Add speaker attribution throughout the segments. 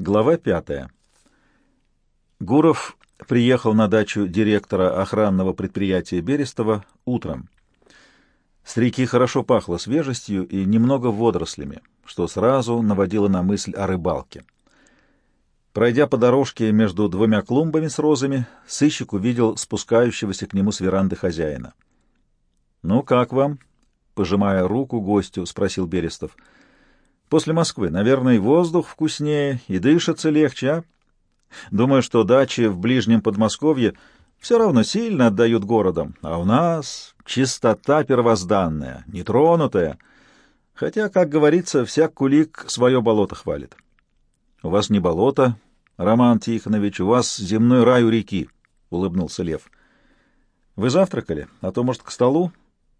Speaker 1: Глава пятая. Гуров приехал на дачу директора охранного предприятия Берестова утром. С реки хорошо пахло свежестью и немного водорослями, что сразу наводило на мысль о рыбалке. Пройдя по дорожке между двумя клумбами с розами, сыщик увидел спускающегося к нему с веранды хозяина. — Ну, как вам? — пожимая руку гостю, спросил Берестов. — После Москвы, наверное, воздух вкуснее, и дышится легче, а? Думаю, что дачи в ближнем Подмосковье все равно сильно отдают городам, а у нас чистота первозданная, нетронутая. Хотя, как говорится, всяк кулик свое болото хвалит. У вас не болото, Роман Тихонович, у вас земной рай у реки, — улыбнулся Лев. Вы завтракали? А то, может, к столу?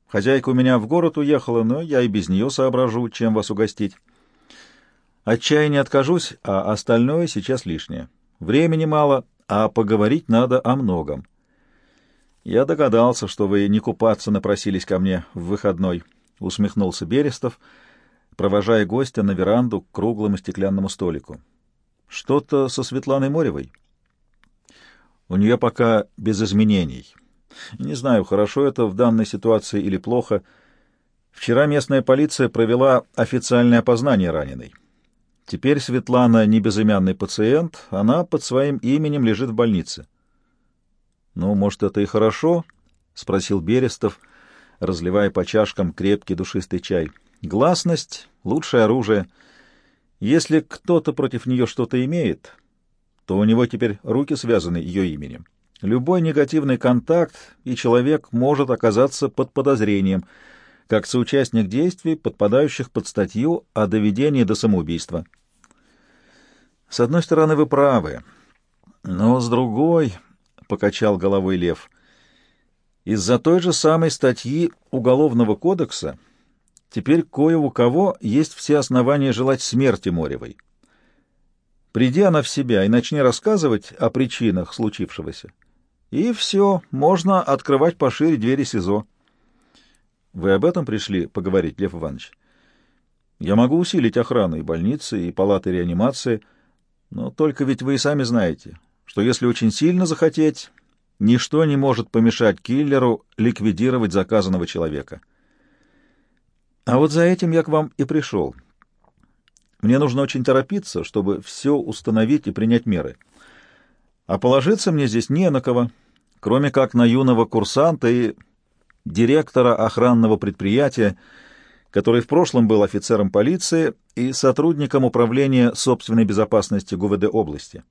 Speaker 1: Хозяйка у меня в город уехала, но я и без нее соображу, чем вас угостить. От откажусь, а остальное сейчас лишнее. Времени мало, а поговорить надо о многом. Я догадался, что вы не купаться напросились ко мне в выходной, — усмехнулся Берестов, провожая гостя на веранду к круглому стеклянному столику. Что-то со Светланой Моревой? У нее пока без изменений. Не знаю, хорошо это в данной ситуации или плохо. Вчера местная полиция провела официальное опознание раненой. Теперь Светлана не безымянный пациент, она под своим именем лежит в больнице. — Ну, может, это и хорошо? — спросил Берестов, разливая по чашкам крепкий душистый чай. — Гласность — лучшее оружие. Если кто-то против нее что-то имеет, то у него теперь руки связаны ее именем. Любой негативный контакт, и человек может оказаться под подозрением, как соучастник действий, подпадающих под статью о доведении до самоубийства. С одной стороны, вы правы, но с другой, — покачал головой Лев, — из-за той же самой статьи Уголовного кодекса теперь кое у кого есть все основания желать смерти Моревой. Приди она в себя и начни рассказывать о причинах случившегося. И все, можно открывать пошире двери СИЗО. Вы об этом пришли поговорить, Лев Иванович? Я могу усилить охрану и больницы, и палаты реанимации — но только ведь вы и сами знаете, что если очень сильно захотеть, ничто не может помешать киллеру ликвидировать заказанного человека. А вот за этим я к вам и пришел. Мне нужно очень торопиться, чтобы все установить и принять меры. А положиться мне здесь не на кого, кроме как на юного курсанта и директора охранного предприятия, который в прошлом был офицером полиции и сотрудником управления собственной безопасности ГУВД области.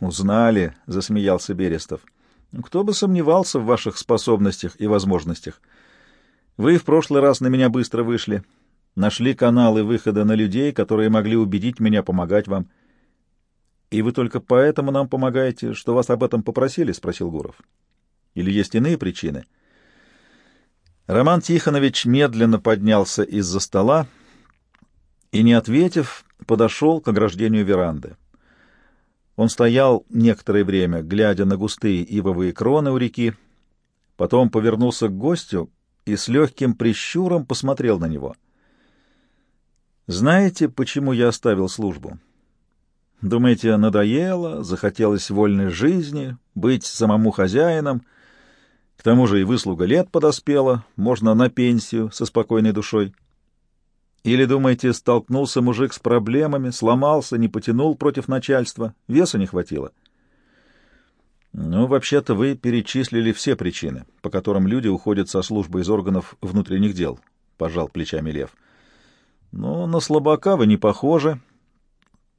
Speaker 1: «Узнали», — засмеялся Берестов. «Кто бы сомневался в ваших способностях и возможностях. Вы в прошлый раз на меня быстро вышли, нашли каналы выхода на людей, которые могли убедить меня помогать вам». «И вы только поэтому нам помогаете, что вас об этом попросили?» — спросил Гуров. «Или есть иные причины?» Роман Тихонович медленно поднялся из-за стола и, не ответив, подошел к ограждению веранды. Он стоял некоторое время, глядя на густые ивовые кроны у реки, потом повернулся к гостю и с легким прищуром посмотрел на него. «Знаете, почему я оставил службу? Думаете, надоело, захотелось вольной жизни, быть самому хозяином?» Тому же и выслуга лет подоспела, можно на пенсию со спокойной душой. Или, думаете, столкнулся мужик с проблемами, сломался, не потянул против начальства, веса не хватило? Ну, вообще-то вы перечислили все причины, по которым люди уходят со службы из органов внутренних дел, — пожал плечами Лев. Но на слабака вы не похожи.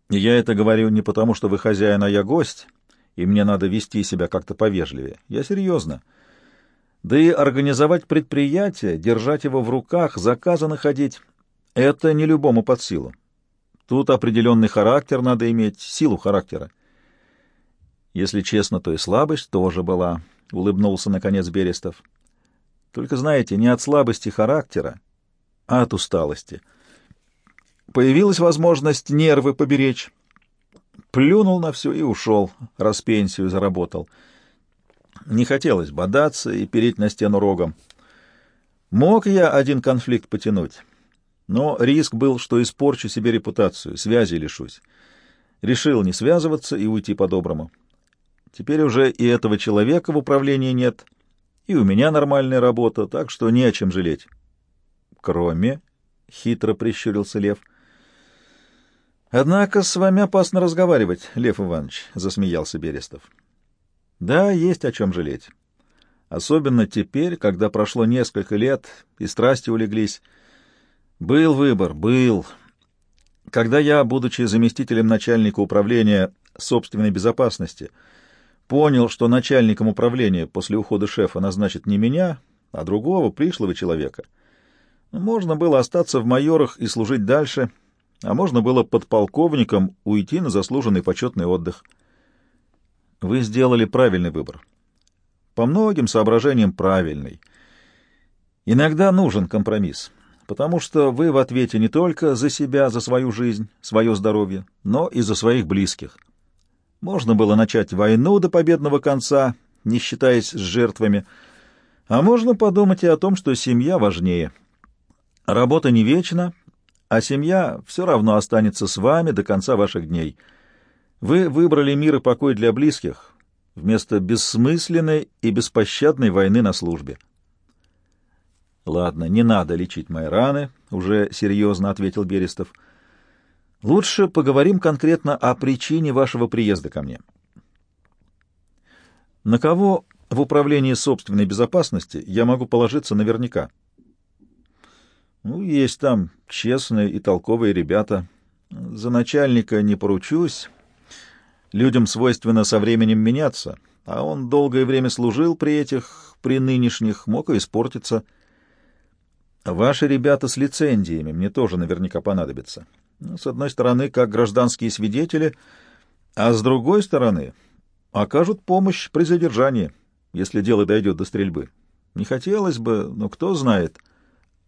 Speaker 1: Я это говорю не потому, что вы хозяин, а я гость, и мне надо вести себя как-то повежливее. Я серьезно. — да и организовать предприятие, держать его в руках, заказы находить — это не любому под силу. Тут определенный характер надо иметь, силу характера. Если честно, то и слабость тоже была, — улыбнулся, наконец, Берестов. Только, знаете, не от слабости характера, а от усталости. Появилась возможность нервы поберечь. Плюнул на все и ушел, раз пенсию заработал — не хотелось бодаться и переть на стену рогом. Мог я один конфликт потянуть, но риск был, что испорчу себе репутацию, связи лишусь. Решил не связываться и уйти по-доброму. Теперь уже и этого человека в управлении нет, и у меня нормальная работа, так что не о чем жалеть. Кроме, — хитро прищурился Лев, — Однако с вами опасно разговаривать, Лев Иванович, — засмеялся Берестов. Да, есть о чем жалеть. Особенно теперь, когда прошло несколько лет и страсти улеглись. Был выбор, был. Когда я, будучи заместителем начальника управления собственной безопасности, понял, что начальником управления после ухода шефа назначат не меня, а другого, пришлого человека, можно было остаться в майорах и служить дальше, а можно было подполковником уйти на заслуженный почетный отдых. Вы сделали правильный выбор. По многим соображениям правильный. Иногда нужен компромисс потому что вы в ответе не только за себя, за свою жизнь, свое здоровье, но и за своих близких. Можно было начать войну до победного конца, не считаясь с жертвами, а можно подумать и о том, что семья важнее. Работа не вечна, а семья все равно останется с вами до конца ваших дней. Вы выбрали мир и покой для близких вместо бессмысленной и беспощадной войны на службе. Ладно, не надо лечить мои раны, уже серьезно ответил Берестов. Лучше поговорим конкретно о причине вашего приезда ко мне. На кого в управлении собственной безопасности я могу положиться наверняка? Ну, есть там честные и толковые ребята. За начальника не поручусь. Людям свойственно со временем меняться, а он долгое время служил при этих, при нынешних, мог и испортиться — Ваши ребята с лицензиями мне тоже наверняка понадобятся. Ну, с одной стороны, как гражданские свидетели, а с другой стороны, окажут помощь при задержании, если дело дойдет до стрельбы. Не хотелось бы, но кто знает.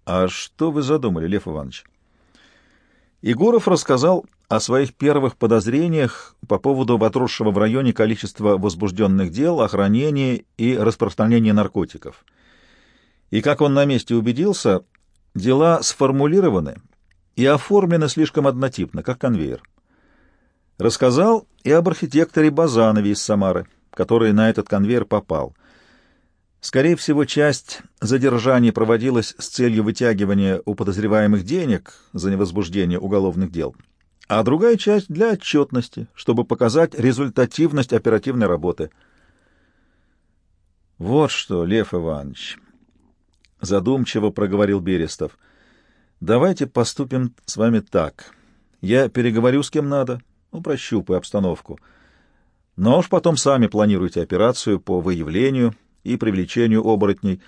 Speaker 1: А что вы задумали, Лев Иванович? Егоров рассказал о своих первых подозрениях по поводу отросшего в районе количества возбужденных дел, охранения и распространения наркотиков — и, как он на месте убедился, дела сформулированы и оформлены слишком однотипно, как конвейер. Рассказал и об архитекторе Базанове из Самары, который на этот конвейер попал. Скорее всего, часть задержаний проводилась с целью вытягивания у подозреваемых денег за невозбуждение уголовных дел, а другая часть для отчетности, чтобы показать результативность оперативной работы. Вот что, Лев Иванович, — задумчиво проговорил Берестов. «Давайте поступим с вами так. Я переговорю с кем надо, ну, прощупаю обстановку. Но уж потом сами планируйте операцию по выявлению и привлечению оборотней.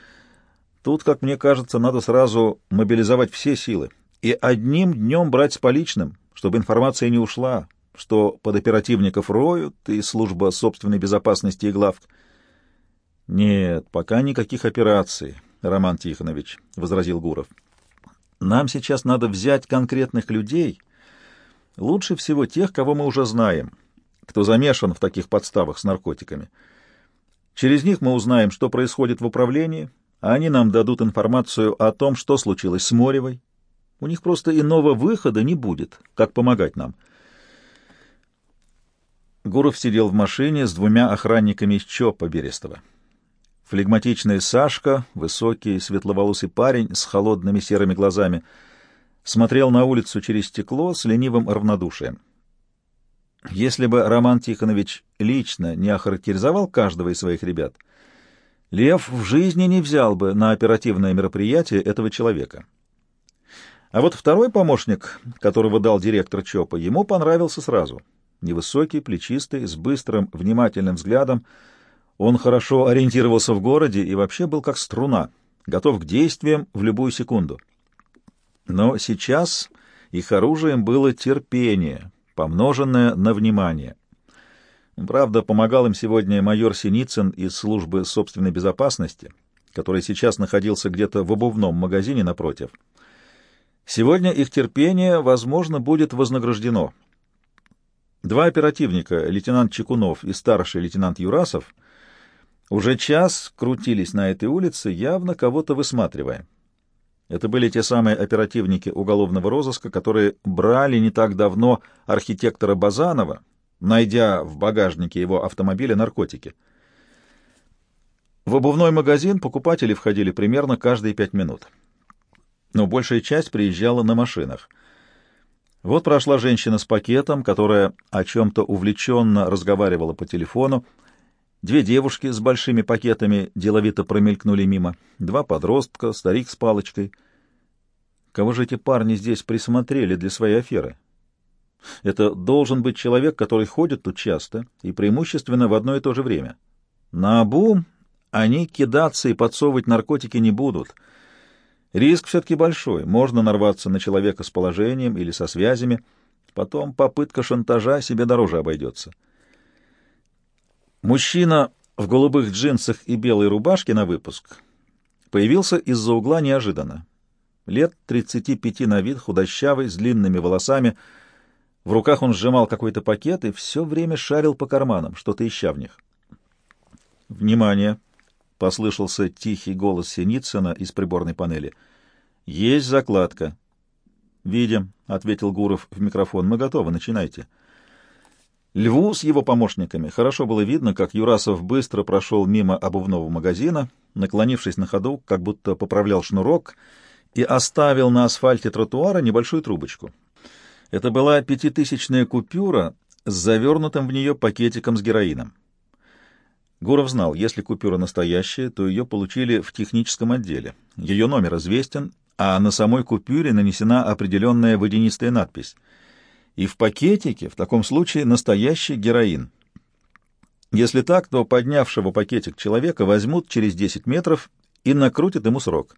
Speaker 1: Тут, как мне кажется, надо сразу мобилизовать все силы и одним днем брать с поличным, чтобы информация не ушла, что под оперативников роют и служба собственной безопасности и главк. Нет, пока никаких операций». Роман Тихонович, — возразил Гуров. — Нам сейчас надо взять конкретных людей, лучше всего тех, кого мы уже знаем, кто замешан в таких подставах с наркотиками. Через них мы узнаем, что происходит в управлении, а они нам дадут информацию о том, что случилось с Моревой. У них просто иного выхода не будет, как помогать нам. Гуров сидел в машине с двумя охранниками из ЧОПа Берестова. Флегматичный Сашка, высокий, светловолосый парень с холодными серыми глазами, смотрел на улицу через стекло с ленивым равнодушием. Если бы Роман Тихонович лично не охарактеризовал каждого из своих ребят, Лев в жизни не взял бы на оперативное мероприятие этого человека. А вот второй помощник, которого дал директор ЧОПа, ему понравился сразу. Невысокий, плечистый, с быстрым, внимательным взглядом — он хорошо ориентировался в городе и вообще был как струна, готов к действиям в любую секунду. Но сейчас их оружием было терпение, помноженное на внимание. Правда, помогал им сегодня майор Синицын из службы собственной безопасности, который сейчас находился где-то в обувном магазине напротив. Сегодня их терпение, возможно, будет вознаграждено. Два оперативника, лейтенант Чекунов и старший лейтенант Юрасов, уже час крутились на этой улице, явно кого-то высматривая. Это были те самые оперативники уголовного розыска, которые брали не так давно архитектора Базанова, найдя в багажнике его автомобиля наркотики. В обувной магазин покупатели входили примерно каждые пять минут. Но большая часть приезжала на машинах. Вот прошла женщина с пакетом, которая о чем-то увлеченно разговаривала по телефону, Две девушки с большими пакетами деловито промелькнули мимо. Два подростка, старик с палочкой. Кого же эти парни здесь присмотрели для своей аферы? Это должен быть человек, который ходит тут часто и преимущественно в одно и то же время. На обум они кидаться и подсовывать наркотики не будут. Риск все-таки большой. Можно нарваться на человека с положением или со связями. Потом попытка шантажа себе дороже обойдется. Мужчина в голубых джинсах и белой рубашке на выпуск появился из-за угла неожиданно. Лет 35 на вид, худощавый, с длинными волосами. В руках он сжимал какой-то пакет и все время шарил по карманам, что-то ища в них. «Внимание!» — послышался тихий голос Синицына из приборной панели. «Есть закладка». «Видим», — ответил Гуров в микрофон. «Мы готовы, начинайте». Льву с его помощниками хорошо было видно, как Юрасов быстро прошел мимо обувного магазина, наклонившись на ходу, как будто поправлял шнурок, и оставил на асфальте тротуара небольшую трубочку. Это была пятитысячная купюра с завернутым в нее пакетиком с героином. Гуров знал, если купюра настоящая, то ее получили в техническом отделе. Ее номер известен, а на самой купюре нанесена определенная водянистая надпись — и в пакетике в таком случае настоящий героин. Если так, то поднявшего пакетик человека возьмут через 10 метров и накрутят ему срок.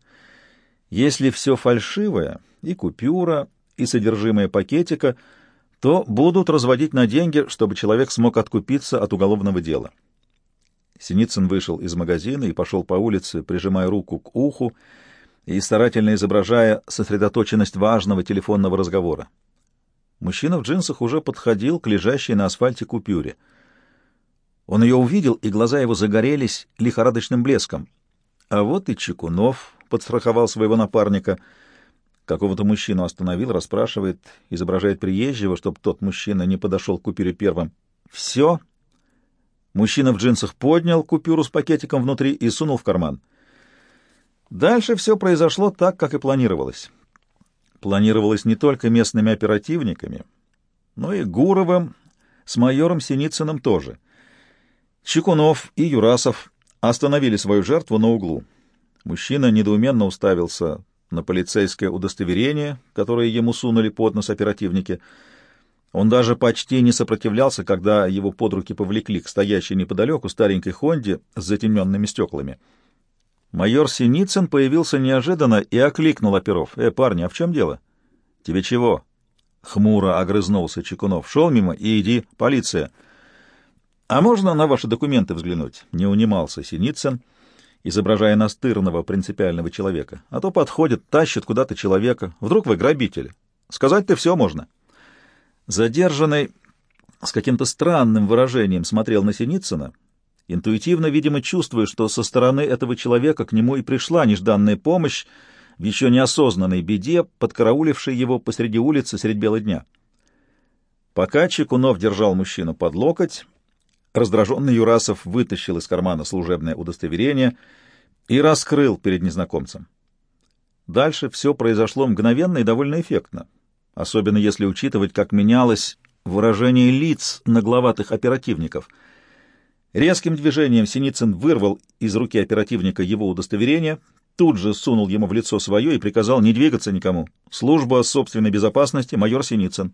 Speaker 1: Если все фальшивое, и купюра, и содержимое пакетика, то будут разводить на деньги, чтобы человек смог откупиться от уголовного дела. Синицын вышел из магазина и пошел по улице, прижимая руку к уху и старательно изображая сосредоточенность важного телефонного разговора. Мужчина в джинсах уже подходил к лежащей на асфальте купюре. Он ее увидел, и глаза его загорелись лихорадочным блеском. А вот и Чекунов подстраховал своего напарника. Какого-то мужчину остановил, расспрашивает, изображает приезжего, чтобы тот мужчина не подошел к купюре первым. «Все?» Мужчина в джинсах поднял купюру с пакетиком внутри и сунул в карман. Дальше все произошло так, как и планировалось планировалось не только местными оперативниками, но и Гуровым с майором Синицыным тоже. Чекунов и Юрасов остановили свою жертву на углу. Мужчина недоуменно уставился на полицейское удостоверение, которое ему сунули под нос оперативники. Он даже почти не сопротивлялся, когда его под руки повлекли к стоящей неподалеку старенькой «Хонде» с затемненными стеклами — Майор Синицын появился неожиданно и окликнул оперов. «Э, парни, а в чем дело?» «Тебе чего?» Хмуро огрызнулся Чекунов. «Шел мимо и иди, полиция». «А можно на ваши документы взглянуть?» Не унимался Синицын, изображая настырного принципиального человека. «А то подходит, тащит куда-то человека. Вдруг вы грабители. Сказать-то все можно». Задержанный с каким-то странным выражением смотрел на Синицына, интуитивно, видимо, чувствуя, что со стороны этого человека к нему и пришла нежданная помощь в еще неосознанной беде, подкараулившей его посреди улицы средь бела дня. Пока Чекунов держал мужчину под локоть, раздраженный Юрасов вытащил из кармана служебное удостоверение и раскрыл перед незнакомцем. Дальше все произошло мгновенно и довольно эффектно, особенно если учитывать, как менялось выражение лиц нагловатых оперативников — Резким движением Синицын вырвал из руки оперативника его удостоверение, тут же сунул ему в лицо свое и приказал не двигаться никому. Служба собственной безопасности, майор Синицын.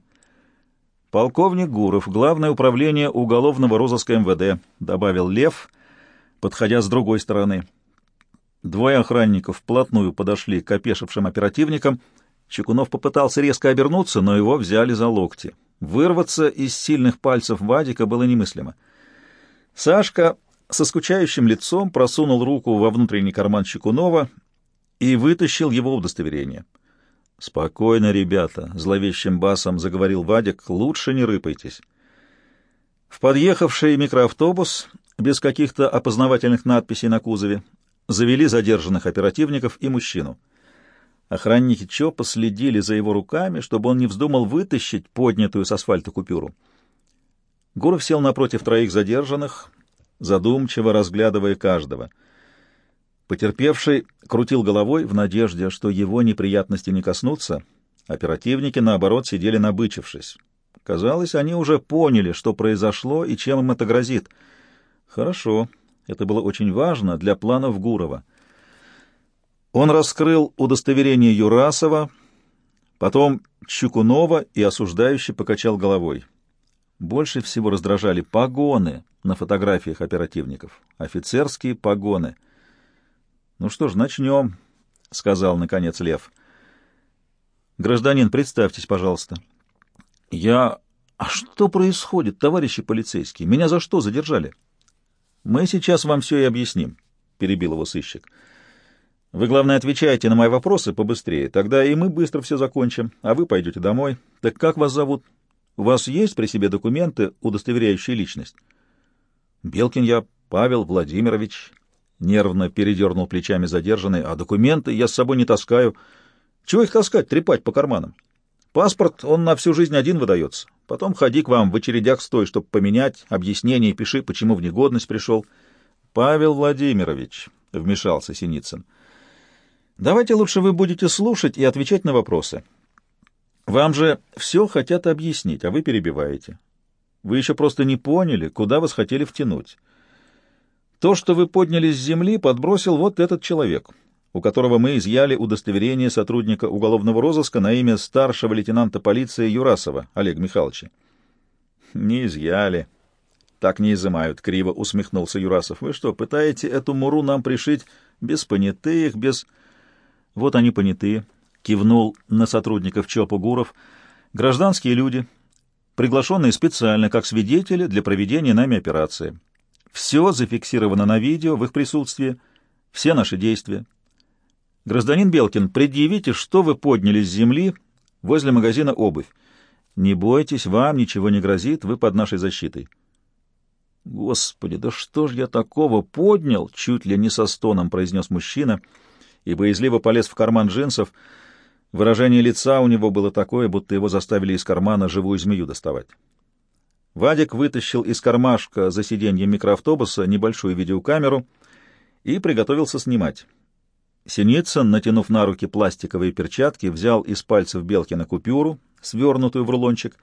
Speaker 1: «Полковник Гуров, Главное управление уголовного розыска МВД», — добавил Лев, подходя с другой стороны. Двое охранников вплотную подошли к опешившим оперативникам. Чекунов попытался резко обернуться, но его взяли за локти. Вырваться из сильных пальцев Вадика было немыслимо. Сашка со скучающим лицом просунул руку во внутренний карман Чекунова и вытащил его удостоверение. «Спокойно, ребята», — зловещим басом заговорил Вадик, — «лучше не рыпайтесь». В подъехавший микроавтобус, без каких-то опознавательных надписей на кузове, завели задержанных оперативников и мужчину. Охранники ЧОПа следили за его руками, чтобы он не вздумал вытащить поднятую с асфальта купюру. Гуров сел напротив троих задержанных, задумчиво разглядывая каждого. Потерпевший крутил головой в надежде, что его неприятности не коснутся. Оперативники, наоборот, сидели набычившись. Казалось, они уже поняли, что произошло и чем им это грозит. Хорошо, это было очень важно для планов Гурова. Он раскрыл удостоверение Юрасова, потом Чукунова и осуждающе покачал головой. Больше всего раздражали погоны на фотографиях оперативников. Офицерские погоны. «Ну что ж, начнем», — сказал, наконец, Лев. «Гражданин, представьтесь, пожалуйста». «Я... А что происходит, товарищи полицейские? Меня за что задержали?» «Мы сейчас вам все и объясним», — перебил его сыщик. Вы, главное, отвечаете на мои вопросы побыстрее, тогда и мы быстро все закончим, а вы пойдете домой. Так как вас зовут? У вас есть при себе документы, удостоверяющие личность? Белкин я Павел Владимирович. Нервно передернул плечами задержанный. А документы я с собой не таскаю. Чего их таскать, трепать по карманам? Паспорт, он на всю жизнь один выдается. Потом ходи к вам в очередях стой, чтобы поменять, объяснение пиши, почему в негодность пришел. Павел Владимирович, — вмешался Синицын, — Давайте лучше вы будете слушать и отвечать на вопросы. Вам же все хотят объяснить, а вы перебиваете. Вы еще просто не поняли, куда вас хотели втянуть. То, что вы подняли с земли, подбросил вот этот человек, у которого мы изъяли удостоверение сотрудника уголовного розыска на имя старшего лейтенанта полиции Юрасова Олега Михайловича. Не изъяли. Так не изымают, — криво усмехнулся Юрасов. Вы что, пытаете эту муру нам пришить без понятых, без... Вот они понятые, кивнул на сотрудников ЧОПа Гуров. Гражданские люди, приглашенные специально как свидетели для проведения нами операции. Все зафиксировано на видео в их присутствии, все наши действия. Гражданин Белкин, предъявите, что вы подняли с земли возле магазина обувь. Не бойтесь, вам ничего не грозит, вы под нашей защитой. Господи, да что ж я такого поднял? Чуть ли не со стоном произнес мужчина — и боязливо полез в карман джинсов. Выражение лица у него было такое, будто его заставили из кармана живую змею доставать. Вадик вытащил из кармашка за сиденьем микроавтобуса небольшую видеокамеру и приготовился снимать. Синицын, натянув на руки пластиковые перчатки, взял из пальцев Белкина купюру, свернутую в рулончик,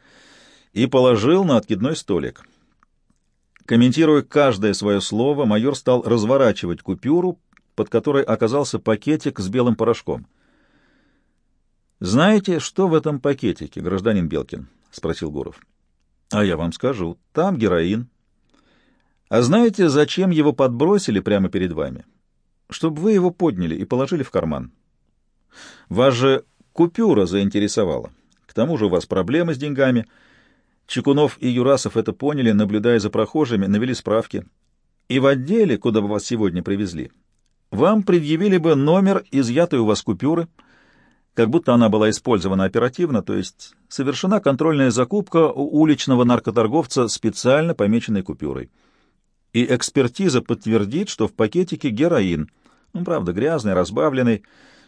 Speaker 1: и положил на откидной столик. Комментируя каждое свое слово, майор стал разворачивать купюру, под которой оказался пакетик с белым порошком. «Знаете, что в этом пакетике, гражданин Белкин?» — спросил Гуров. «А я вам скажу. Там героин. А знаете, зачем его подбросили прямо перед вами? Чтобы вы его подняли и положили в карман. Вас же купюра заинтересовала. К тому же у вас проблемы с деньгами. Чекунов и Юрасов это поняли, наблюдая за прохожими, навели справки. И в отделе, куда бы вас сегодня привезли, вам предъявили бы номер изъятой у вас купюры, как будто она была использована оперативно, то есть совершена контрольная закупка у уличного наркоторговца специально помеченной купюрой. И экспертиза подтвердит, что в пакетике героин, ну, правда, грязный, разбавленный,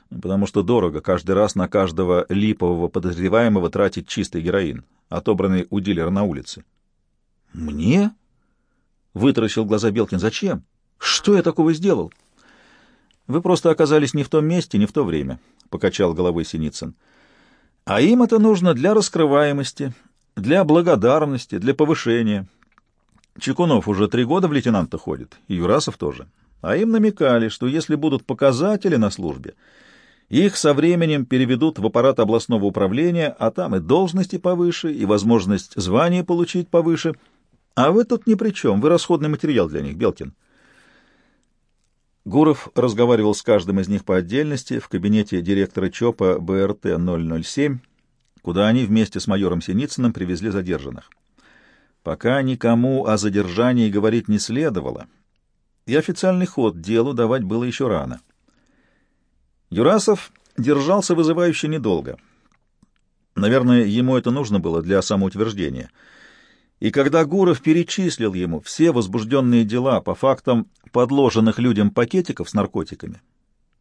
Speaker 1: потому что дорого каждый раз на каждого липового подозреваемого тратить чистый героин, отобранный у дилера на улице. «Мне?» — вытаращил глаза Белкин. «Зачем? Что я такого сделал?» Вы просто оказались не в том месте, не в то время, — покачал головой Синицын. А им это нужно для раскрываемости, для благодарности, для повышения. Чекунов уже три года в лейтенанта ходит, и Юрасов тоже. А им намекали, что если будут показатели на службе, их со временем переведут в аппарат областного управления, а там и должности повыше, и возможность звания получить повыше. А вы тут ни при чем, вы расходный материал для них, Белкин. Гуров разговаривал с каждым из них по отдельности в кабинете директора ЧОПа БРТ-007, куда они вместе с майором Синицыным привезли задержанных. Пока никому о задержании говорить не следовало, и официальный ход делу давать было еще рано. Юрасов держался вызывающе недолго. Наверное, ему это нужно было для самоутверждения — и когда Гуров перечислил ему все возбужденные дела по фактам подложенных людям пакетиков с наркотиками,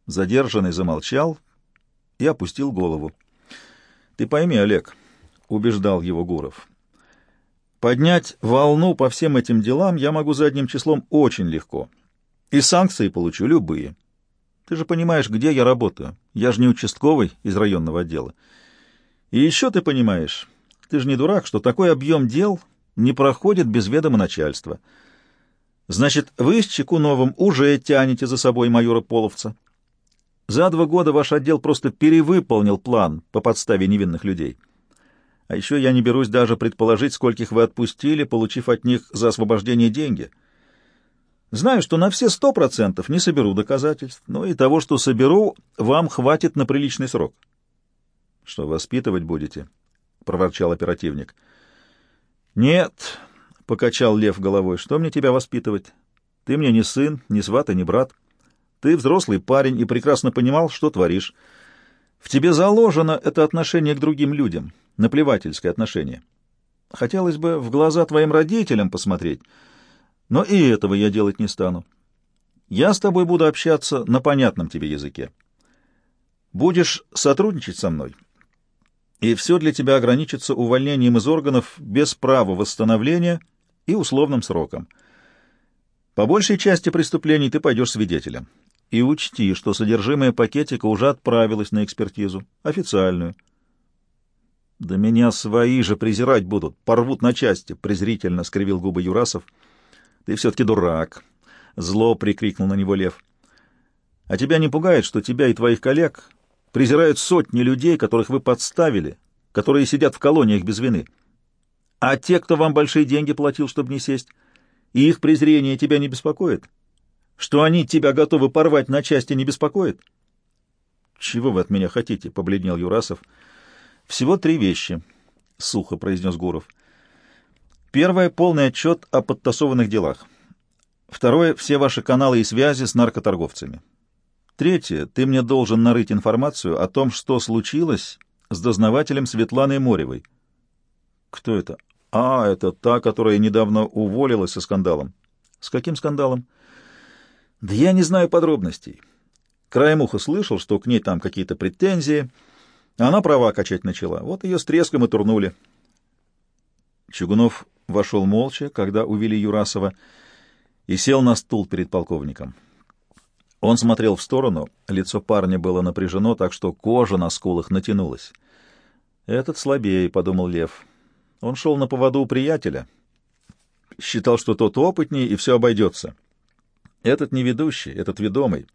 Speaker 1: задержанный замолчал, и опустил голову. «Ты пойми, Олег», — убеждал его Гуров, — «поднять волну по всем этим делам я могу задним числом очень легко, и санкции получу любые. Ты же понимаешь, где я работаю. Я же не участковый из районного отдела. И еще ты понимаешь, ты же не дурак, что такой объем дел не проходит без ведома начальства». Значит, вы с Чекуновым уже тянете за собой майора Половца. За два года ваш отдел просто перевыполнил план по подставе невинных людей. А еще я не берусь даже предположить, скольких вы отпустили, получив от них за освобождение деньги. Знаю, что на все сто процентов не соберу доказательств, но и того, что соберу, вам хватит на приличный срок. — Что, воспитывать будете? — проворчал оперативник. — Нет, Покачал Лев головой. Что мне тебя воспитывать? Ты мне не сын, не сват и не брат. Ты взрослый парень и прекрасно понимал, что творишь. В тебе заложено это отношение к другим людям, наплевательское отношение. Хотелось бы в глаза твоим родителям посмотреть, но и этого я делать не стану. Я с тобой буду общаться на понятном тебе языке. Будешь сотрудничать со мной, и все для тебя ограничится увольнением из органов без права восстановления — и условным сроком. По большей части преступлений ты пойдешь свидетелем. И учти, что содержимое пакетика уже отправилось на экспертизу, официальную. — Да меня свои же презирать будут, порвут на части, — презрительно скривил губы Юрасов. — Ты все-таки дурак, — зло прикрикнул на него Лев. — А тебя не пугает, что тебя и твоих коллег презирают сотни людей, которых вы подставили, которые сидят в колониях без вины? — а те, кто вам большие деньги платил, чтобы не сесть, и их презрение тебя не беспокоит? Что они тебя готовы порвать на части, не беспокоит? — Чего вы от меня хотите? — побледнел Юрасов. — Всего три вещи, — сухо произнес Гуров. Первое — полный отчет о подтасованных делах. Второе — все ваши каналы и связи с наркоторговцами. Третье — ты мне должен нарыть информацию о том, что случилось с дознавателем Светланой Моревой. — Кто это? А, это та, которая недавно уволилась со скандалом. С каким скандалом? Да я не знаю подробностей. Краем уха слышал, что к ней там какие-то претензии. Она права качать начала. Вот ее с треском и турнули. Чугунов вошел молча, когда увели Юрасова, и сел на стул перед полковником. Он смотрел в сторону, лицо парня было напряжено, так что кожа на скулах натянулась. «Этот слабее», — подумал Лев. Он шел на поводу у приятеля, считал, что тот опытнее и все обойдется. Этот не ведущий, этот ведомый.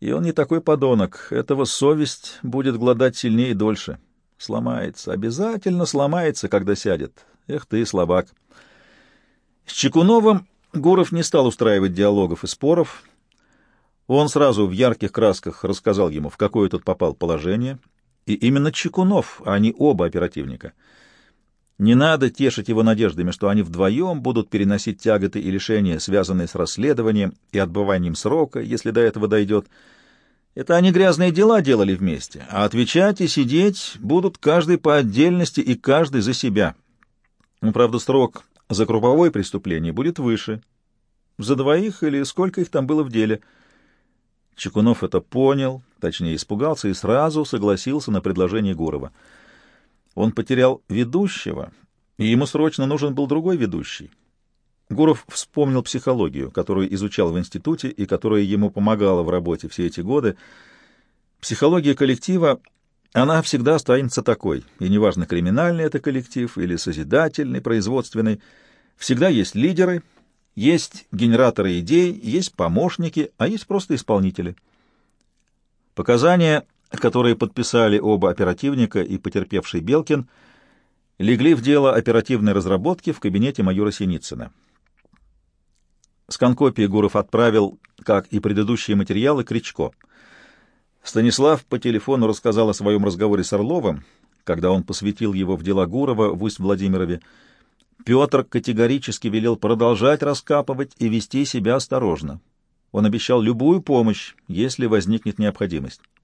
Speaker 1: И он не такой подонок, этого совесть будет гладать сильнее и дольше. Сломается, обязательно сломается, когда сядет. Эх ты, слабак. С Чекуновым Гуров не стал устраивать диалогов и споров. Он сразу в ярких красках рассказал ему, в какое тот попал положение, и именно Чекунов, а не оба оперативника — не надо тешить его надеждами, что они вдвоем будут переносить тяготы и лишения, связанные с расследованием и отбыванием срока, если до этого дойдет. Это они грязные дела делали вместе, а отвечать и сидеть будут каждый по отдельности и каждый за себя. Ну, правда, срок за групповое преступление будет выше. За двоих или сколько их там было в деле. Чекунов это понял, точнее испугался и сразу согласился на предложение Гурова — он потерял ведущего, и ему срочно нужен был другой ведущий. Гуров вспомнил психологию, которую изучал в институте и которая ему помогала в работе все эти годы. Психология коллектива, она всегда останется такой, и неважно, криминальный это коллектив или созидательный, производственный, всегда есть лидеры, есть генераторы идей, есть помощники, а есть просто исполнители. Показания которые подписали оба оперативника и потерпевший Белкин, легли в дело оперативной разработки в кабинете майора Синицына. Сканкопии Гуров отправил, как и предыдущие материалы, Кричко. Станислав по телефону рассказал о своем разговоре с Орловым, когда он посвятил его в дела Гурова в Усть-Владимирове. Петр категорически велел продолжать раскапывать и вести себя осторожно. Он обещал любую помощь, если возникнет необходимость.